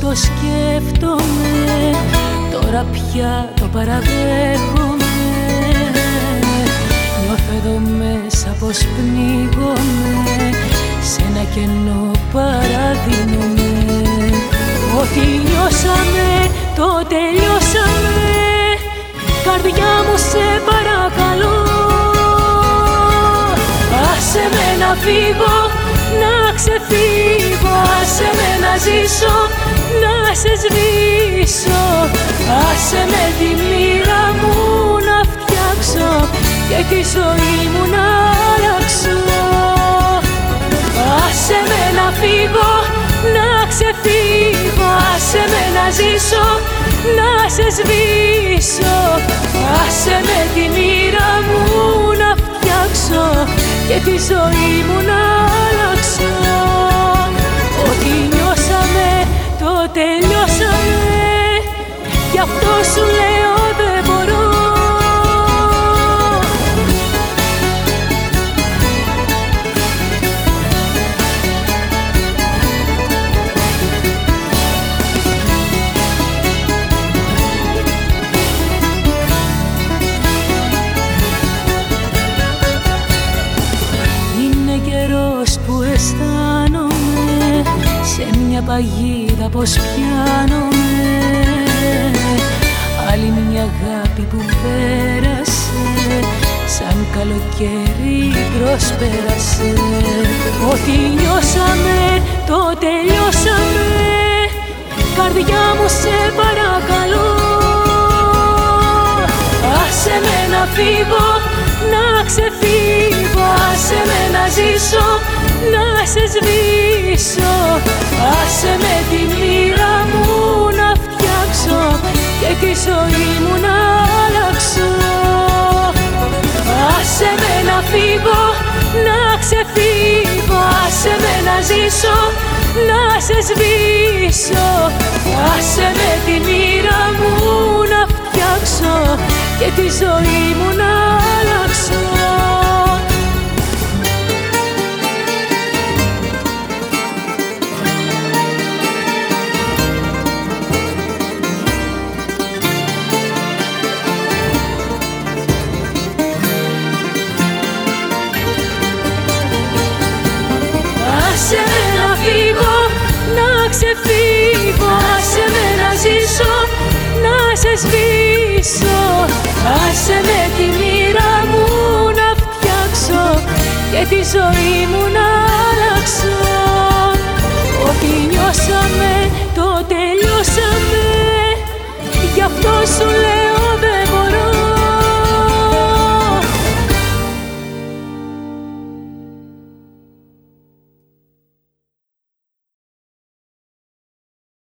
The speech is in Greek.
σκέφτομαι Τώρα πια το παραδέχομαι. Νιώθω εδώ μέσα πως πνίγομαι Σ' ένα κενό παραδίνομαι. Ό,τι νιώσαμε το τελειώσαμε. Καρδιά μου σε παρακαλώ. Άσε με να φύγω, να ξεφύγω. Άσε με να ζήσω, να σε σβήσω. Άσε με τη μοίρα μου να φτιάξω Και τη ζωή μου να αλλάξω. Άσε με να φύγω, να ξεφύγω. Άσε με να ζήσω, να σε σβήσω. Άσε με τη μοίρα μου να φτιάξω Και τη ζωή παγίδα πως πιάνομαι. Άλλη μια αγάπη που πέρασε Σαν καλοκαίρι προσπέρασε. Ό,τι νιώσαμε το τελειώσαμε Καρδιά μου σε παρακαλώ. Άσε με να φύγω, να ξεφύγω. Άσε με να ζήσω, να σε σβήσω. Άσε με τη μοίρα μου να φτιάξω και τη ζωή μου να αλλάξω. Άσε με να φύγω, να ξεφύγω. Άσε με να ζήσω, να σε σβήσω. Άσε με τη μοίρα μου να φτιάξω και τη ζωή μου να Και τη ζωή μου να αλλάξω. Ό,τι νιώσαμε το τελειώσαμε. Γι' αυτό σου λέω